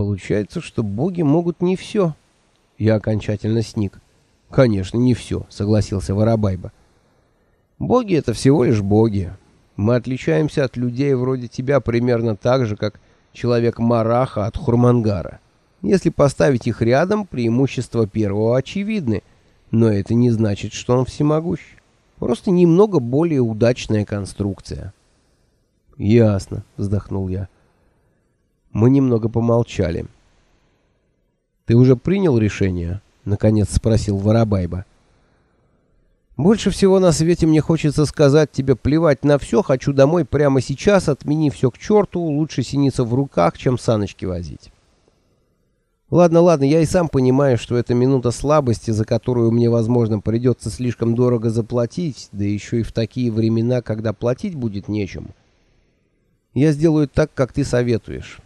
Получается, что боги могут не все. Я окончательно сник. Конечно, не все, согласился Воробайба. Боги — это всего лишь боги. Мы отличаемся от людей вроде тебя примерно так же, как человек Мараха от Хурмангара. Если поставить их рядом, преимущества первого очевидны, но это не значит, что он всемогущ. Просто немного более удачная конструкция. «Ясно», — вздохнул я. Мы немного помолчали. «Ты уже принял решение?» — наконец спросил Воробайба. Больше всего на свете мне хочется сказать тебе плевать на все, хочу домой прямо сейчас, отмени все к черту, лучше синица в руках, чем саночки возить. Ладно, ладно, я и сам понимаю, что это минута слабости, за которую мне, возможно, придется слишком дорого заплатить, да еще и в такие времена, когда платить будет нечем. Я сделаю так, как ты советуешь.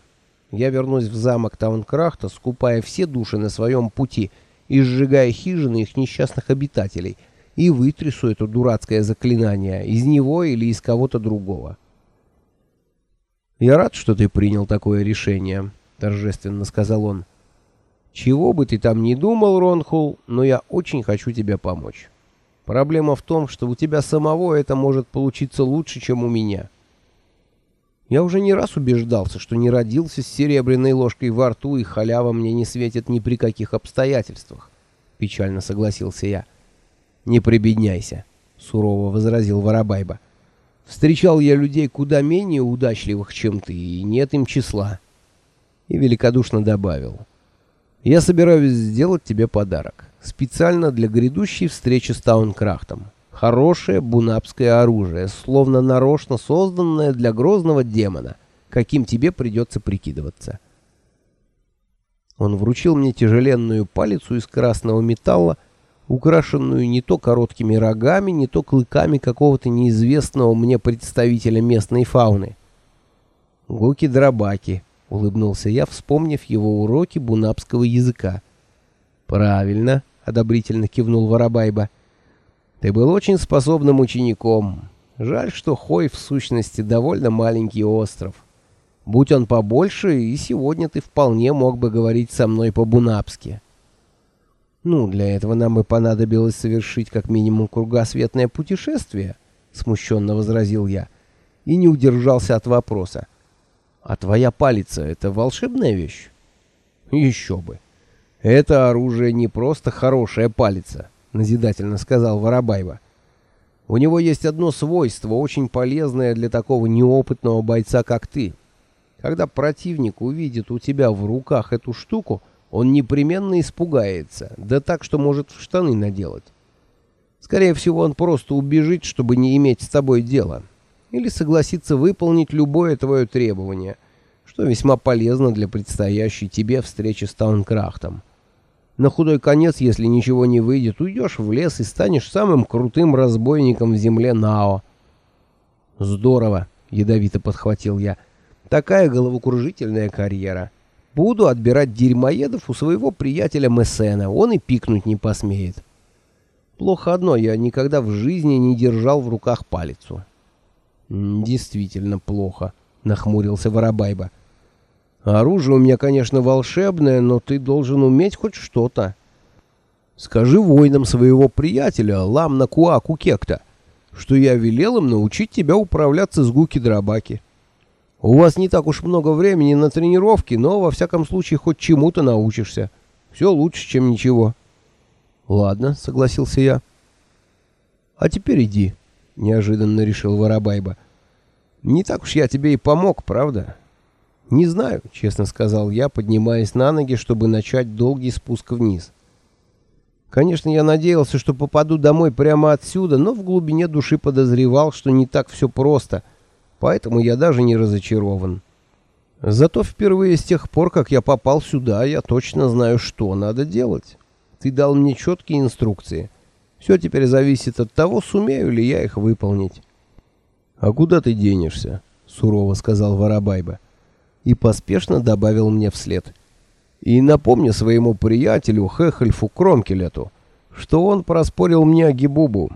Я вернусь в замок Таункрахта, скупая все души на своем пути и сжигая хижины их несчастных обитателей — и вытрясу это дурацкое заклинание из него или из кого-то другого. «Я рад, что ты принял такое решение», — торжественно сказал он. «Чего бы ты там ни думал, Ронхул, но я очень хочу тебе помочь. Проблема в том, что у тебя самого это может получиться лучше, чем у меня». Я уже не раз убеждался, что не родился с серебряной ложкой во рту, и халява мне не светит ни при каких обстоятельствах. Печально согласился я. «Не прибедняйся», — сурово возразил Воробайба. «Встречал я людей куда менее удачливых, чем ты, и нет им числа». И великодушно добавил. «Я собираюсь сделать тебе подарок. Специально для грядущей встречи с Таункрафтом. Хорошее бунапское оружие, словно нарочно созданное для грозного демона, каким тебе придется прикидываться». Он вручил мне тяжеленную палицу из красного металла, украшенную не то короткими рогами, не то клыками какого-то неизвестного мне представителя местной фауны. «Гуки-драбаки», — улыбнулся я, вспомнив его уроки бунапского языка. «Правильно», — одобрительно кивнул Воробайба. «Ты был очень способным учеником. Жаль, что Хой в сущности довольно маленький остров. Будь он побольше, и сегодня ты вполне мог бы говорить со мной по-бунапски». Ну, для этого нам и понадобилось совершить как минимум кругосветное путешествие, смущенно возразил я, и не удержался от вопроса. А твоя палица — это волшебная вещь? Еще бы. Это оружие не просто хорошая палица, назидательно сказал Воробаева. У него есть одно свойство, очень полезное для такого неопытного бойца, как ты. Когда противник увидит у тебя в руках эту штуку, он непременно испугается, да так, что может в штаны наделать. Скорее всего, он просто убежит, чтобы не иметь с тобой дела. Или согласится выполнить любое твое требование, что весьма полезно для предстоящей тебе встречи с Таункрафтом. На худой конец, если ничего не выйдет, уйдешь в лес и станешь самым крутым разбойником в земле Нао. Здорово, ядовито подхватил я. Такая головокружительная карьера. Буду отбирать дерьмоедов у своего приятеля Мессена, он и пикнуть не посмеет. Плохо одно, я никогда в жизни не держал в руках палицу. Действительно плохо, нахмурился Воробайба. Оружие у меня, конечно, волшебное, но ты должен уметь хоть что-то. Скажи воинам своего приятеля, Ламна Куаку Кекта, что я велел им научить тебя управляться с гуки-драбаки. У вас не так уж много времени на тренировки, но во всяком случае хоть чему-то научишься. Все лучше, чем ничего. Ладно, согласился я. А теперь иди, неожиданно решил Воробайба. Не так уж я тебе и помог, правда? Не знаю, честно сказал я, поднимаясь на ноги, чтобы начать долгий спуск вниз. Конечно, я надеялся, что попаду домой прямо отсюда, но в глубине души подозревал, что не так все просто — поэтому я даже не разочарован. Зато впервые с тех пор, как я попал сюда, я точно знаю, что надо делать. Ты дал мне четкие инструкции. Все теперь зависит от того, сумею ли я их выполнить. «А куда ты денешься?» — сурово сказал Воробайба. И поспешно добавил мне вслед. «И напомни своему приятелю Хехельфу Кромкелету, что он проспорил мне Гибубу,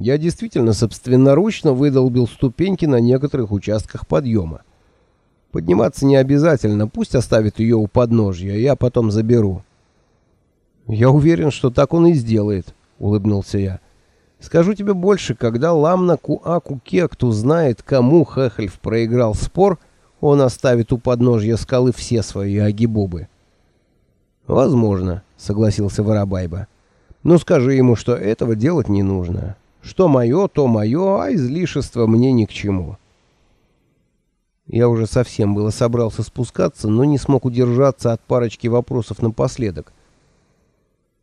я действительно собственноручно выдолбил ступеньки на некоторых участках подъема. Подниматься не обязательно, пусть оставит ее у подножья, я потом заберу. Я уверен, что так он и сделает, улыбнулся я. Скажу тебе больше, когда Ламна Куаку Кекту знает, кому Хехельф проиграл спор, он оставит у подножья скалы все свои агибобы. Возможно, согласился Воробайба. Но скажи ему, что этого делать не нужно. Что мое, то мое, а излишество мне ни к чему. Я уже совсем было собрался спускаться, но не смог удержаться от парочки вопросов напоследок.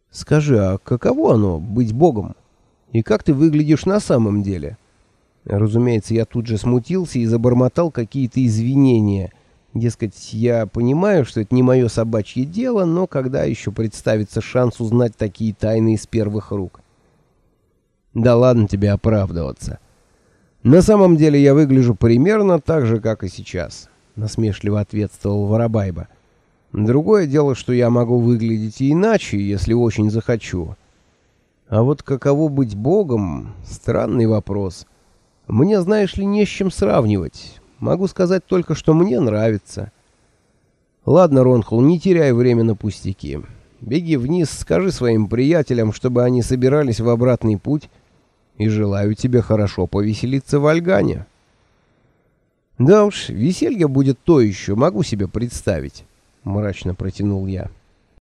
Скажи, а каково оно быть богом? И как ты выглядишь на самом деле? Разумеется, я тут же смутился и забормотал какие-то извинения. Дескать, я понимаю, что это не мое собачье дело, но когда еще представится шанс узнать такие тайны из первых рук? Да ладно тебе оправдываться. На самом деле я выгляжу примерно так же, как и сейчас, насмешливо ответствовал Воробайба. Другое дело, что я могу выглядеть и иначе, если очень захочу. А вот каково быть богом — странный вопрос. Мне, знаешь ли, не с чем сравнивать. Могу сказать только, что мне нравится. Ладно, Ронхул, не теряй время на пустяки. Беги вниз, скажи своим приятелям, чтобы они собирались в обратный путь, и желаю тебе хорошо повеселиться в Альгане. Да уж, веселье будет то еще, могу себе представить. — мрачно протянул я.